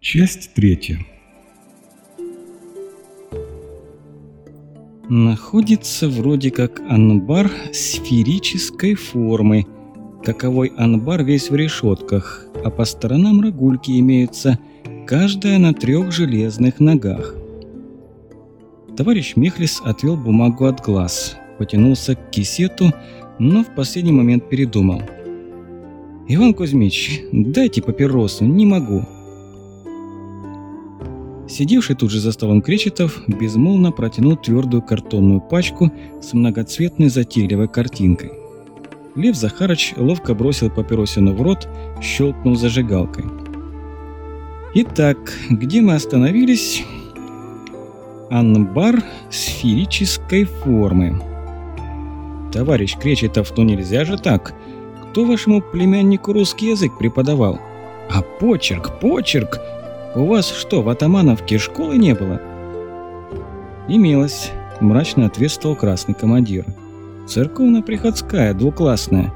Часть третья. Находится вроде как анбар сферической формы. Каковой анбар весь в решетках, а по сторонам рогульки имеются, каждая на трех железных ногах. Товарищ Мехлис отвел бумагу от глаз, потянулся к кисету, но в последний момент передумал. «Иван Кузьмич, дайте папиросу, не могу». Сидевший тут же за столом Кречетов безмолвно протянул твердую картонную пачку с многоцветной затейливой картинкой. Лев Захарыч ловко бросил папиросину в рот, щелкнул зажигалкой. «Итак, где мы остановились?» «Анбар сферической формы». «Товарищ Кречетов, ну нельзя же так. Кто вашему племяннику русский язык преподавал?» «А почерк, почерк! У вас что, в Атамановке школы не было?» «Имелось», – мрачно ответствовал красный командир. «Церковно-приходская, двуклассная.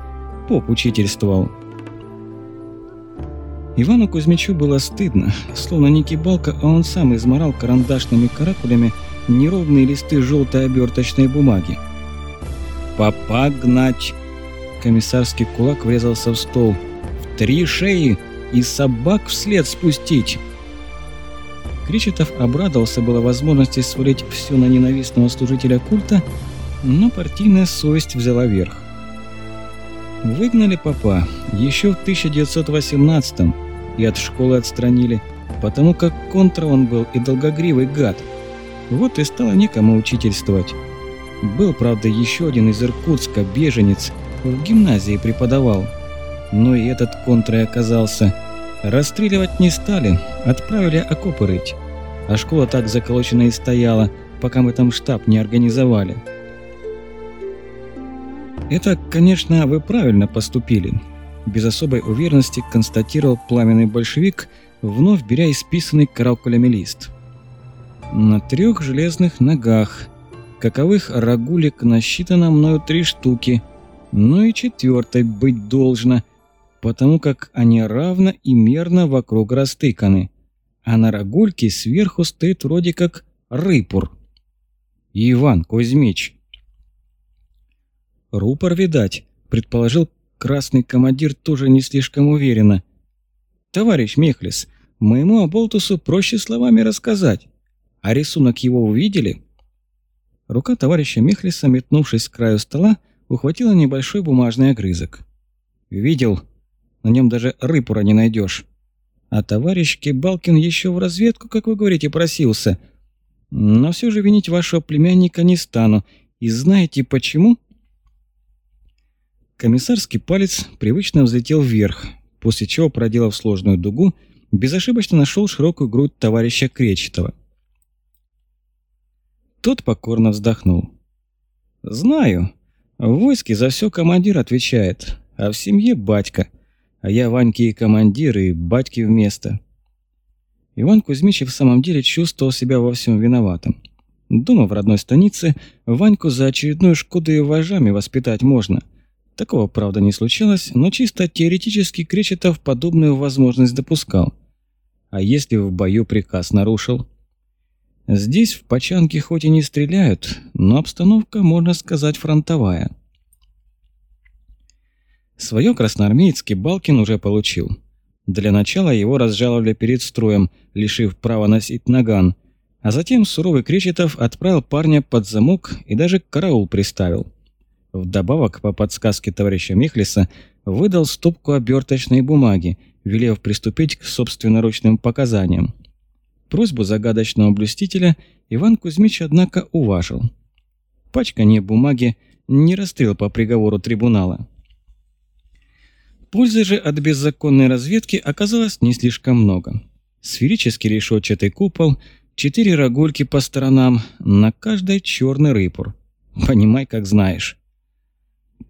Поп учительствовал». Ивану Кузьмичу было стыдно, словно не кибалка, а он сам изморал карандашными каракулями неровные листы желтой оберточной бумаги. «Попа гнать!» Комиссарский кулак врезался в стол. «В три шеи и собак вслед спустить!» Кречетов обрадовался было возможности свалить все на ненавистного служителя культа, но партийная совесть взяла верх. Выгнали папа еще в 1918-м и от школы отстранили, потому как контра он был и долгогривый гад. Вот и стало некому учительствовать. Был, правда, еще один из Иркутска, беженец, в гимназии преподавал. Но и этот контрой оказался. Расстреливать не стали, отправили окопы рыть. А школа так заколочена и стояла, пока мы там штаб не организовали. Это, конечно, вы правильно поступили. Без особой уверенности констатировал пламенный большевик, вновь беря исписанный каракулями лист. На трех железных ногах, каковых рагулек насчитано мною три штуки, но и четвертой быть должно, потому как они равно и мерно вокруг растыканы, а на рогульке сверху стоит вроде как рыпур. Иван Кузьмич, «Рупор, видать», – предположил красный командир тоже не слишком уверенно. «Товарищ Мехлис, моему оболтусу проще словами рассказать. А рисунок его увидели?» Рука товарища Мехлиса, метнувшись к краю стола, ухватила небольшой бумажный огрызок. «Видел. На нем даже рыпура не найдешь. А товарищ Кибалкин еще в разведку, как вы говорите, просился. Но все же винить вашего племянника не стану. И знаете почему?» Комиссарский палец привычно взлетел вверх, после чего, проделав сложную дугу, безошибочно нашел широкую грудь товарища Кречетова. Тот покорно вздохнул. «Знаю. В войске за все командир отвечает, а в семье батька. А я Ваньки и командир, и батьки вместо». Иван Кузьмич в самом деле чувствовал себя во всем виноватым. Дома в родной станице Ваньку за очередную шкоду и вожами воспитать можно – Такого, правда, не случилось, но чисто теоретически Кречетов подобную возможность допускал. А если в бою приказ нарушил? Здесь в Почанке хоть и не стреляют, но обстановка, можно сказать, фронтовая. Своё красноармеецкий Балкин уже получил. Для начала его разжаловали перед строем, лишив права носить наган, а затем суровый Кречетов отправил парня под замок и даже караул приставил. Вдобавок, по подсказке товарища Михлиса, выдал стопку оберточной бумаги, велев приступить к собственноручным показаниям. Просьбу загадочного блюстителя Иван Кузьмич, однако, уважил. Пачкание бумаги не расстрел по приговору трибунала. Пользы же от беззаконной разведки оказалось не слишком много. Сферический решетчатый купол, четыре рогульки по сторонам, на каждой черный рыпур. Понимай, как знаешь.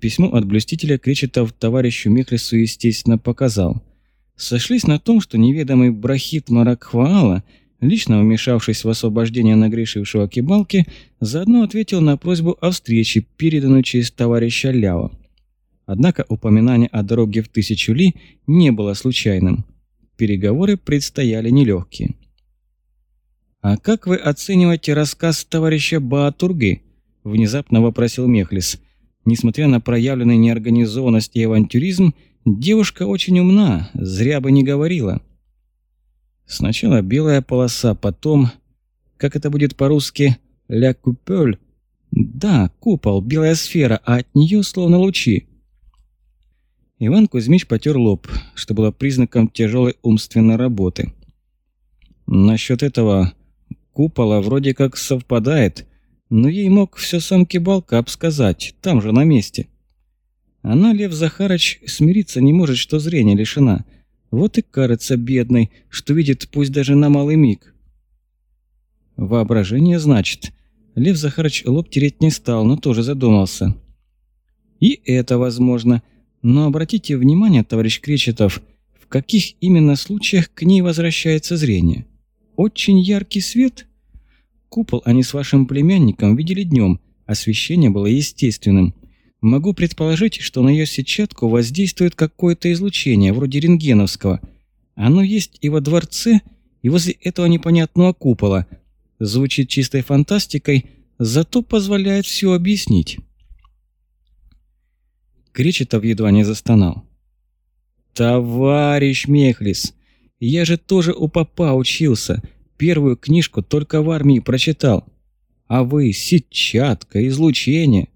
Письмо от блюстителя Кречетов товарищу Мехлису, естественно, показал. Сошлись на том, что неведомый Брахит Маракхваала, лично вмешавшись в освобождение нагрешившего кибалки, заодно ответил на просьбу о встрече, переданную через товарища Ляо. Однако упоминание о дороге в тысячу ли не было случайным. Переговоры предстояли нелегкие. «А как вы оцениваете рассказ товарища Баатурги?» – внезапно вопросил Мехлис. Несмотря на проявленную неорганизованность и авантюризм, девушка очень умна, зря бы не говорила. Сначала белая полоса, потом, как это будет по-русски, «ля купель». Да, купол, белая сфера, а от нее словно лучи. Иван Кузьмич потер лоб, что было признаком тяжелой умственной работы. Насчет этого купола вроде как совпадает, но ей мог все сам Кибалка обсказать, там же на месте. Она, Лев Захарыч, смириться не может, что зрение лишена. Вот и кажется бедной, что видит пусть даже на малый миг. Воображение, значит. Лев Захарыч лоб тереть не стал, но тоже задумался. И это возможно. Но обратите внимание, товарищ Кречетов, в каких именно случаях к ней возвращается зрение? Очень яркий свет? Купол они с вашим племянником видели днем, освещение было естественным. Могу предположить, что на ее сетчатку воздействует какое-то излучение, вроде рентгеновского. Оно есть и во дворце, и возле этого непонятного купола. Звучит чистой фантастикой, зато позволяет все объяснить. Кречетов едва не застонал. «Товарищ Мехлис, я же тоже у папа учился, первую книжку только в армии прочитал. А вы, сетчатка, излучение.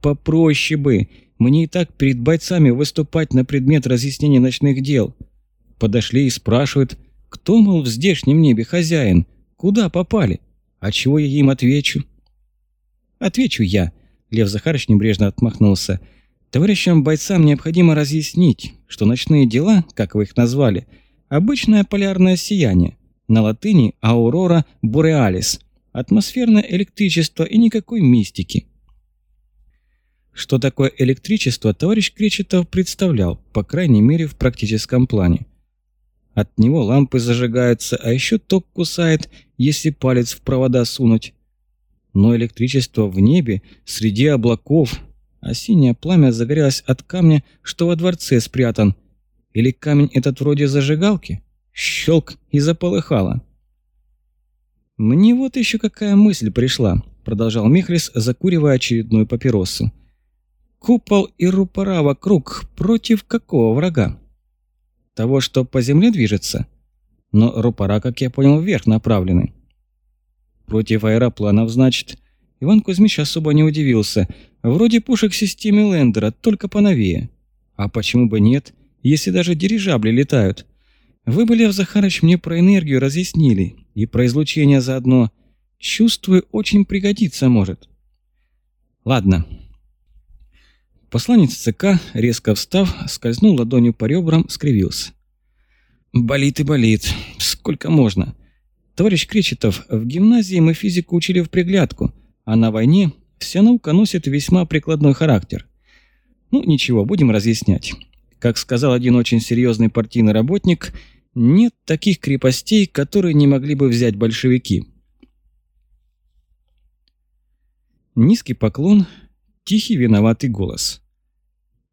Попроще бы, мне и так перед бойцами выступать на предмет разъяснения ночных дел. Подошли и спрашивают, кто, мол, в здешнем небе хозяин, куда попали, а чего я им отвечу?» «Отвечу я», — Лев Захарович небрежно отмахнулся, — Товарищам бойцам необходимо разъяснить, что ночные дела, как вы их назвали, обычное полярное сияние, на латыни «аурора бореалис», атмосферное электричество и никакой мистики. Что такое электричество, товарищ Кречетов представлял, по крайней мере в практическом плане. От него лампы зажигаются, а еще ток кусает, если палец в провода сунуть. Но электричество в небе, среди облаков, а синее пламя загорелось от камня, что во дворце спрятан. Или камень этот вроде зажигалки? Щелк и заполыхало. «Мне вот еще какая мысль пришла», — продолжал Михрис, закуривая очередную папиросу. «Купол и рупора вокруг против какого врага? Того, что по земле движется? Но рупора, как я понял, вверх направлены». «Против аэропланов, значит?» Иван Кузьмич особо не удивился. Вроде пушек системы Лендера, только поновее. А почему бы нет, если даже дирижабли летают? Вы бы, Лев Захарович, мне про энергию разъяснили. И про излучение заодно. Чувствую, очень пригодится может. Ладно. Посланец ЦК, резко встав, скользнул ладонью по ребрам, скривился. Болит и болит. Сколько можно? Товарищ Кречетов, в гимназии мы физику учили в приглядку, а на войне вся наука носит весьма прикладной характер. Ну, ничего, будем разъяснять. Как сказал один очень серьезный партийный работник, нет таких крепостей, которые не могли бы взять большевики. Низкий поклон, тихий виноватый голос.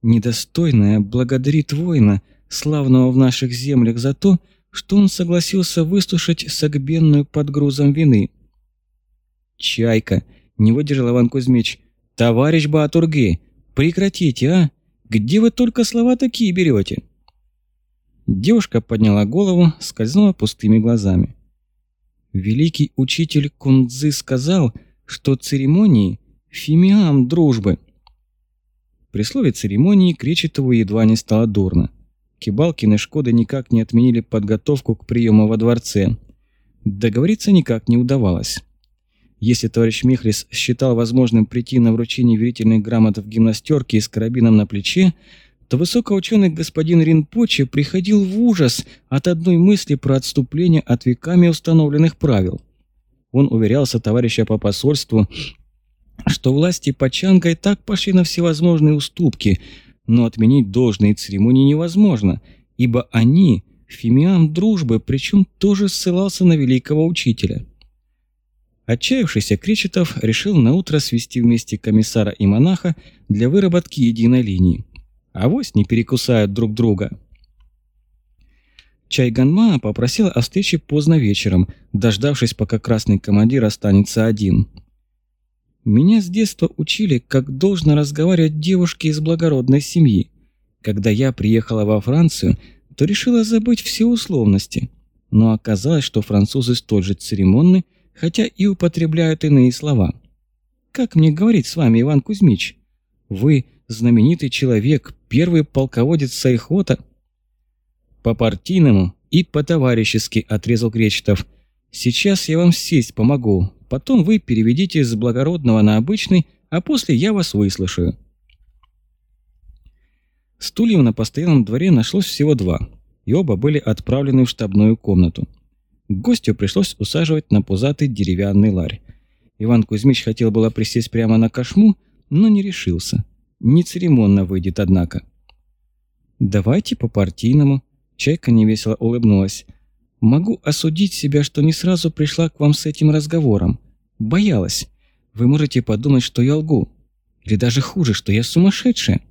Недостойная благодарит воина, славного в наших землях, за то, что он согласился выслушать согбенную под грузом вины. Чайка — не выдержал Иван Кузьмич. «Товарищ Баатурги, прекратите, а? Где вы только слова такие берете?» Девушка подняла голову, скользнула пустыми глазами. Великий учитель Кундзы сказал, что церемонии – фимиам дружбы. При слове церемонии Кречетову едва не стало дурно. Кибалкины Шкоды никак не отменили подготовку к приему во дворце. Договориться никак не удавалось. Если товарищ Михлис считал возможным прийти на вручение верительных грамот в гимнастерке и с карабином на плече, то высокоученый господин Ринпоче приходил в ужас от одной мысли про отступление от веками установленных правил. Он уверялся товарища по посольству, что власти Пачанга и так пошли на всевозможные уступки, но отменить должные церемонии невозможно, ибо они – фимиам дружбы, причем тоже ссылался на великого учителя. Отчаявшийся Кречетов решил наутро свести вместе комиссара и монаха для выработки единой линии. Авось не перекусают друг друга. Чайганма попросила о встрече поздно вечером, дождавшись, пока красный командир останется один. Меня с детства учили, как должно разговаривать девушки из благородной семьи. Когда я приехала во Францию, то решила забыть все условности. Но оказалось, что французы столь же церемонны, хотя и употребляют иные слова. Как мне говорить с вами, Иван Кузьмич? Вы знаменитый человек, первый полководец Сайхота. По-партийному и по-товарищески отрезал Кречетов. Сейчас я вам сесть помогу, потом вы переведите с благородного на обычный, а после я вас выслушаю. Стульев на постоянном дворе нашлось всего два, и оба были отправлены в штабную комнату. Гостю пришлось усаживать на пузатый деревянный ларь. Иван Кузьмич хотел было присесть прямо на кошму, но не решился. Нецеремонно выйдет, однако. «Давайте по-партийному», — Чайка невесело улыбнулась. «Могу осудить себя, что не сразу пришла к вам с этим разговором. Боялась. Вы можете подумать, что я лгу. Или даже хуже, что я сумасшедшая.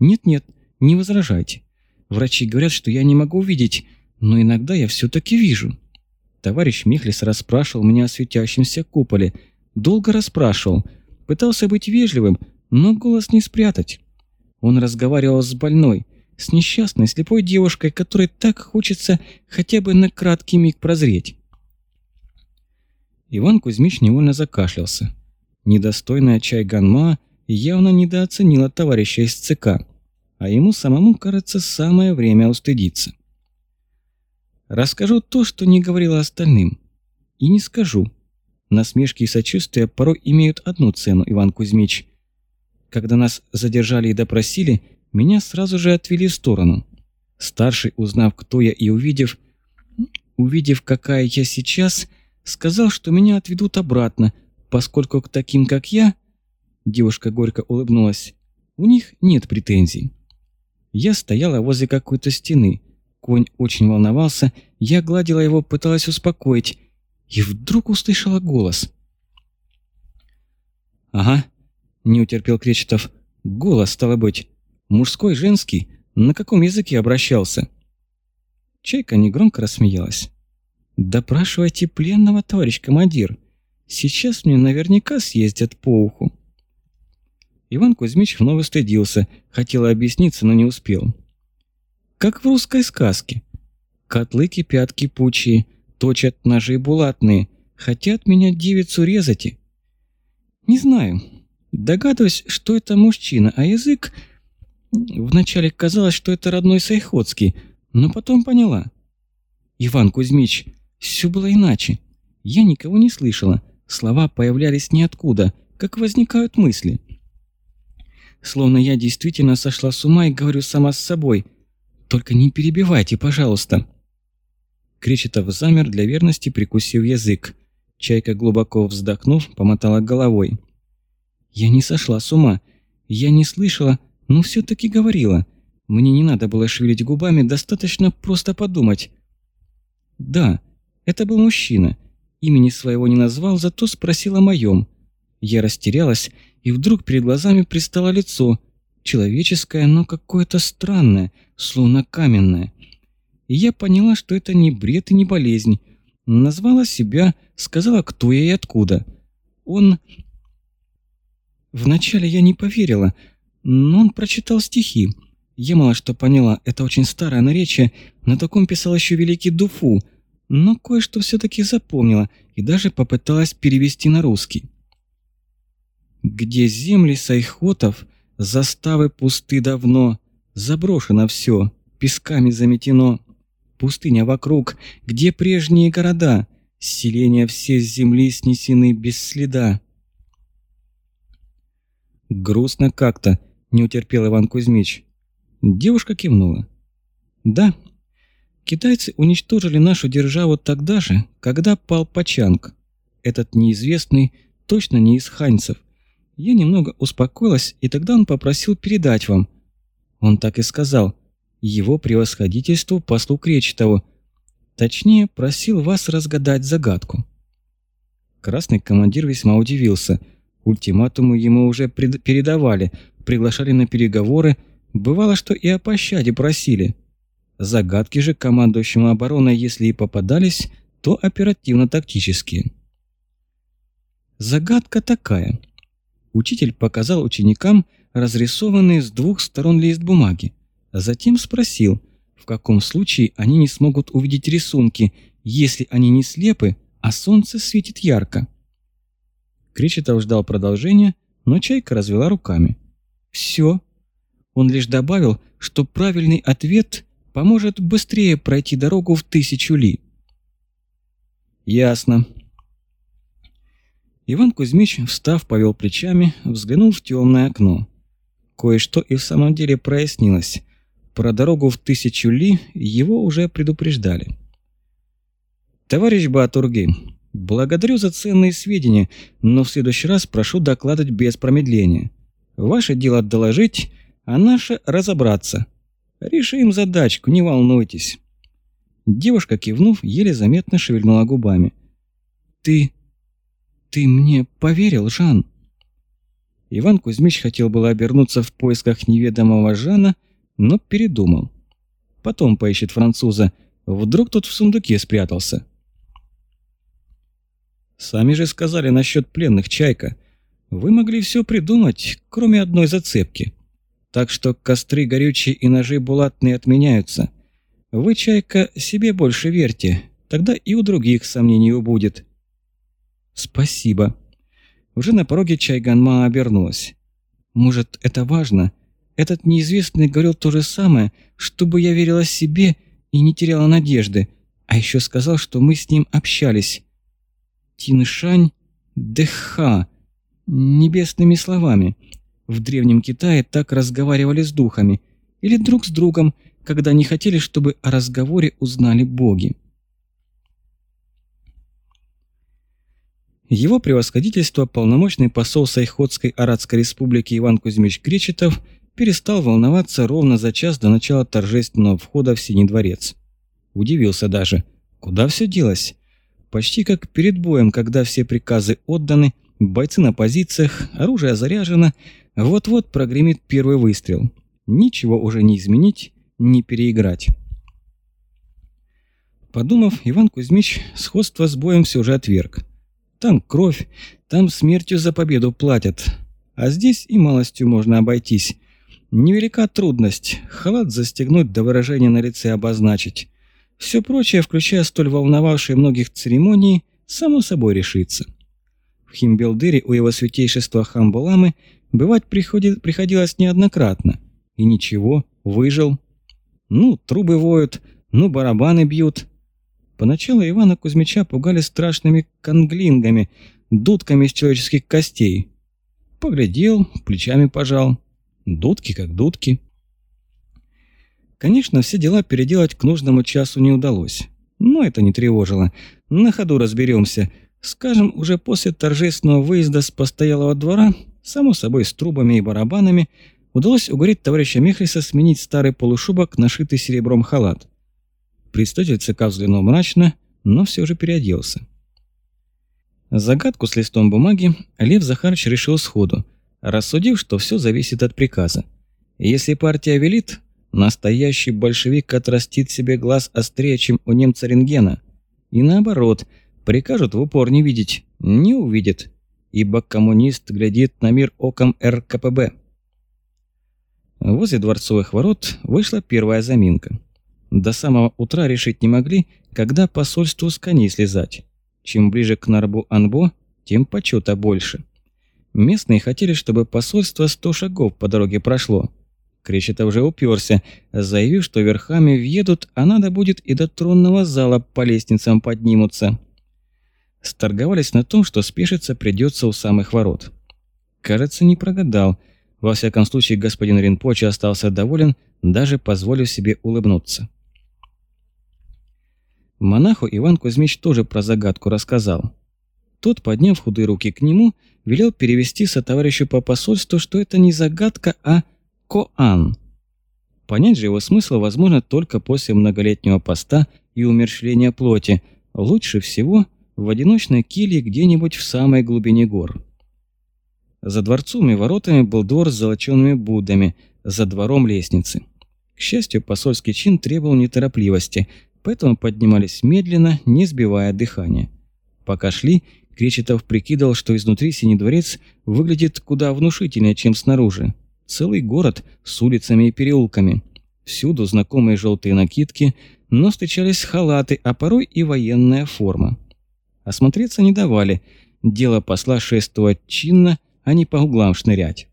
Нет-нет, не возражайте. Врачи говорят, что я не могу видеть, но иногда я все-таки вижу». Товарищ Михлис расспрашивал меня о светящемся куполе — Долго расспрашивал. Пытался быть вежливым, но голос не спрятать. Он разговаривал с больной, с несчастной слепой девушкой, которой так хочется хотя бы на краткий миг прозреть. Иван Кузьмич невольно закашлялся. Недостойная чай Ганма явно недооценила товарища из ЦК, а ему самому, кажется, самое время устыдиться. Расскажу то, что не говорила остальным. И не скажу, Насмешки и сочувствия порой имеют одну цену, Иван Кузьмич. Когда нас задержали и допросили, меня сразу же отвели в сторону. Старший, узнав, кто я и увидев, увидев, какая я сейчас, сказал, что меня отведут обратно, поскольку к таким, как я, девушка горько улыбнулась, у них нет претензий. Я стояла возле какой-то стены. Конь очень волновался, я гладила его, пыталась успокоить, и вдруг услышала голос. «Ага», — не утерпел Кречетов. «Голос, стало быть. Мужской, женский. На каком языке обращался?» Чайка негромко рассмеялась. «Допрашивайте пленного, товарищ командир. Сейчас мне наверняка съездят по уху». Иван Кузьмич вновь устыдился, хотел объясниться, но не успел. «Как в русской сказке. Котлы кипят кипучие, точат ножи булатные, хотят меня девицу резать. Не знаю. Догадываюсь, что это мужчина, а язык... Вначале казалось, что это родной Сайходский, но потом поняла. Иван Кузьмич, все было иначе. Я никого не слышала. Слова появлялись ниоткуда, как возникают мысли. Словно я действительно сошла с ума и говорю сама с собой. Только не перебивайте, пожалуйста. Кречетов замер для верности, прикусив язык. Чайка, глубоко вздохнув, помотала головой. «Я не сошла с ума. Я не слышала, но все-таки говорила. Мне не надо было шевелить губами, достаточно просто подумать». «Да, это был мужчина. Имени своего не назвал, зато спросил о моем. Я растерялась, и вдруг перед глазами пристало лицо. Человеческое, но какое-то странное, словно каменное. И я поняла, что это не бред и не болезнь. Назвала себя, сказала, кто я и откуда. Он... Вначале я не поверила, но он прочитал стихи. Я мало что поняла, это очень старое наречие, на таком писал еще великий Дуфу, но кое-что все-таки запомнила и даже попыталась перевести на русский. «Где земли сайхотов, заставы пусты давно, заброшено все, песками заметено, Пустыня вокруг, где прежние города, селения все с земли снесены без следа. Грустно как-то, не утерпел Иван Кузьмич. Девушка кивнула. Да, китайцы уничтожили нашу державу тогда же, когда пал Пачанг. Этот неизвестный точно не из ханьцев. Я немного успокоилась, и тогда он попросил передать вам. Он так и сказал – его превосходительству послу Кречетову. Точнее, просил вас разгадать загадку. Красный командир весьма удивился. Ультиматумы ему уже передавали, приглашали на переговоры, бывало, что и о пощаде просили. Загадки же командующему обороной, если и попадались, то оперативно-тактические. Загадка такая. Учитель показал ученикам разрисованный с двух сторон лист бумаги, а затем спросил, в каком случае они не смогут увидеть рисунки, если они не слепы, а солнце светит ярко. Кречетов ждал продолжения, но Чайка развела руками. «Все». Он лишь добавил, что правильный ответ поможет быстрее пройти дорогу в тысячу ли. «Ясно». Иван Кузьмич, встав, повел плечами, взглянул в темное окно. Кое-что и в самом деле прояснилось. Про дорогу в тысячу ли его уже предупреждали. «Товарищ Батурги, благодарю за ценные сведения, но в следующий раз прошу докладывать без промедления. Ваше дело доложить, а наше разобраться. Решим задачку, не волнуйтесь». Девушка, кивнув, еле заметно шевельнула губами. «Ты... ты мне поверил, Жан?» Иван Кузьмич хотел было обернуться в поисках неведомого Жана, но передумал. Потом поищет француза. Вдруг тот в сундуке спрятался. Сами же сказали насчет пленных Чайка. Вы могли все придумать, кроме одной зацепки. Так что костры горючие и ножи булатные отменяются. Вы, Чайка, себе больше верьте, тогда и у других сомнений убудет. Спасибо. Уже на пороге Чайганма обернулась. Может, это важно? Этот неизвестный говорил то же самое, чтобы я верила себе и не теряла надежды, а еще сказал, что мы с ним общались. Тиншань Деха. Небесными словами. В Древнем Китае так разговаривали с духами. Или друг с другом, когда не хотели, чтобы о разговоре узнали боги. Его превосходительство, полномочный посол Сайходской Арадской республики Иван Кузьмич Кречетов, перестал волноваться ровно за час до начала торжественного входа в Синий дворец. Удивился даже, куда все делось? Почти как перед боем, когда все приказы отданы, бойцы на позициях, оружие заряжено, вот-вот прогремит первый выстрел. Ничего уже не изменить, не переиграть. Подумав, Иван Кузьмич сходство с боем все же отверг. Там кровь, там смертью за победу платят. А здесь и малостью можно обойтись. Невелика трудность. Халат застегнуть до выражения на лице обозначить. Все прочее, включая столь волновавшие многих церемонии, само собой решится. В Химбелдыре у его святейшества Хамбаламы бывать приходи, приходилось неоднократно. И ничего, выжил. Ну, трубы воют, ну, барабаны бьют, Поначалу Ивана Кузьмича пугали страшными конглингами, дудками из человеческих костей. Поглядел, плечами пожал. Дудки как дудки. Конечно, все дела переделать к нужному часу не удалось. Но это не тревожило. На ходу разберемся. Скажем, уже после торжественного выезда с постоялого двора, само собой с трубами и барабанами, удалось уговорить товарища Мехлиса сменить старый полушубок на шитый серебром халат. Представитель ЦК взглянул мрачно, но все же переоделся. Загадку с листом бумаги Лев Захарович решил сходу, рассудив, что все зависит от приказа. Если партия велит, настоящий большевик отрастит себе глаз острее, чем у немца рентгена. И наоборот, прикажут в упор не видеть, не увидит, ибо коммунист глядит на мир оком РКПБ. Возле дворцовых ворот вышла первая заминка. До самого утра решить не могли, когда посольству с коней слезать. Чем ближе к Нарбу-Анбо, тем почета больше. Местные хотели, чтобы посольство сто шагов по дороге прошло. Кречетов уже уперся, заявив, что верхами въедут, а надо будет и до тронного зала по лестницам поднимутся. Сторговались на том, что спешиться придется у самых ворот. Кажется, не прогадал. Во всяком случае, господин Ринпоче остался доволен, даже позволив себе улыбнуться. Монаху Иван Кузьмич тоже про загадку рассказал. Тот, подняв худые руки к нему, велел перевести со товарищу по посольству, что это не загадка, а коан. Понять же его смысл возможно только после многолетнего поста и умерщвления плоти, лучше всего в одиночной келье где-нибудь в самой глубине гор. За дворцовыми воротами был двор с золоченными буддами, за двором лестницы. К счастью, посольский чин требовал неторопливости, поэтому поднимались медленно, не сбивая дыхание. Пока шли, Кречетов прикидывал, что изнутри Синий дворец выглядит куда внушительнее, чем снаружи. Целый город с улицами и переулками. Всюду знакомые желтые накидки, но встречались халаты, а порой и военная форма. Осмотреться не давали. Дело посла шествовать чинно, а не по углам шнырять.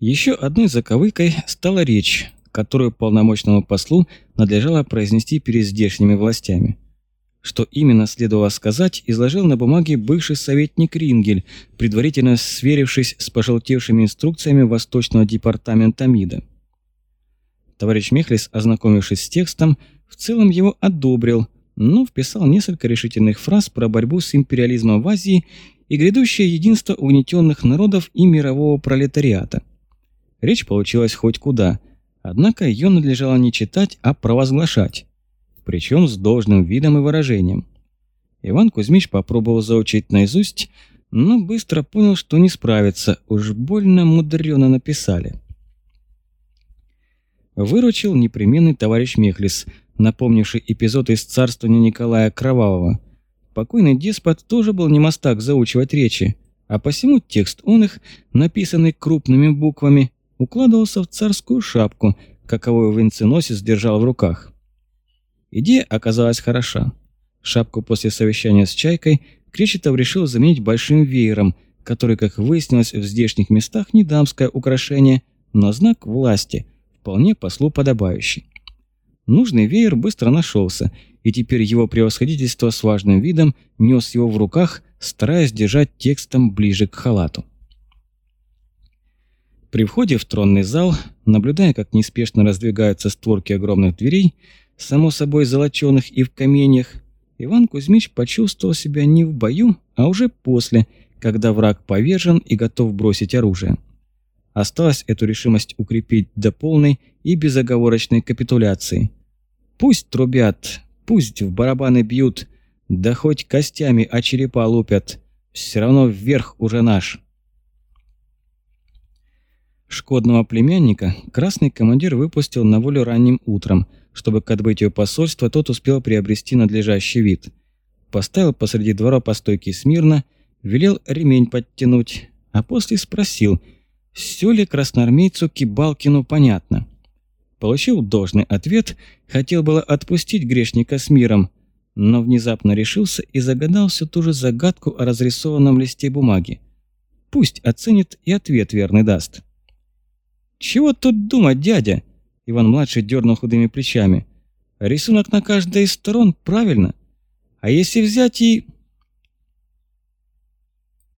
Еще одной заковыкой стала речь, которую полномочному послу надлежало произнести перед здешними властями. Что именно следовало сказать, изложил на бумаге бывший советник Рингель, предварительно сверившись с пожелтевшими инструкциями Восточного департамента МИДа. Товарищ Мехлис, ознакомившись с текстом, в целом его одобрил, но вписал несколько решительных фраз про борьбу с империализмом в Азии и грядущее единство угнетенных народов и мирового пролетариата. Речь получилась хоть куда, однако ее надлежало не читать, а провозглашать причем с должным видом и выражением. Иван Кузьмич попробовал заучить наизусть, но быстро понял, что не справится, уж больно мудрено написали. Выручил непременный товарищ Мехлис, напомнивший эпизод из царствования Николая Кровавого. Покойный деспот тоже был не мастак заучивать речи, а посему текст он их, написанный крупными буквами, укладывался в царскую шапку, каковую венценосец держал в руках. Идея оказалась хороша. Шапку после совещания с Чайкой Кречетов решил заменить большим веером, который, как выяснилось, в здешних местах не дамское украшение, но знак власти, вполне послу подобающий. Нужный веер быстро нашелся, и теперь его превосходительство с важным видом нес его в руках, стараясь держать текстом ближе к халату. При входе в тронный зал, наблюдая, как неспешно раздвигаются створки огромных дверей, само собой золоченых и в каменьях, Иван Кузьмич почувствовал себя не в бою, а уже после, когда враг повержен и готов бросить оружие. Осталось эту решимость укрепить до полной и безоговорочной капитуляции. Пусть трубят, пусть в барабаны бьют, да хоть костями о черепа лупят, все равно вверх уже наш. Шкодного племянника красный командир выпустил на волю ранним утром – чтобы к отбытию посольства тот успел приобрести надлежащий вид. Поставил посреди двора по стойке смирно, велел ремень подтянуть, а после спросил, все ли красноармейцу Кибалкину понятно. Получил должный ответ, хотел было отпустить грешника с миром, но внезапно решился и загадал всю ту же загадку о разрисованном листе бумаги. Пусть оценит и ответ верный даст. «Чего тут думать, дядя?» Иван-младший дернул худыми плечами. «Рисунок на каждой из сторон, правильно? А если взять и...»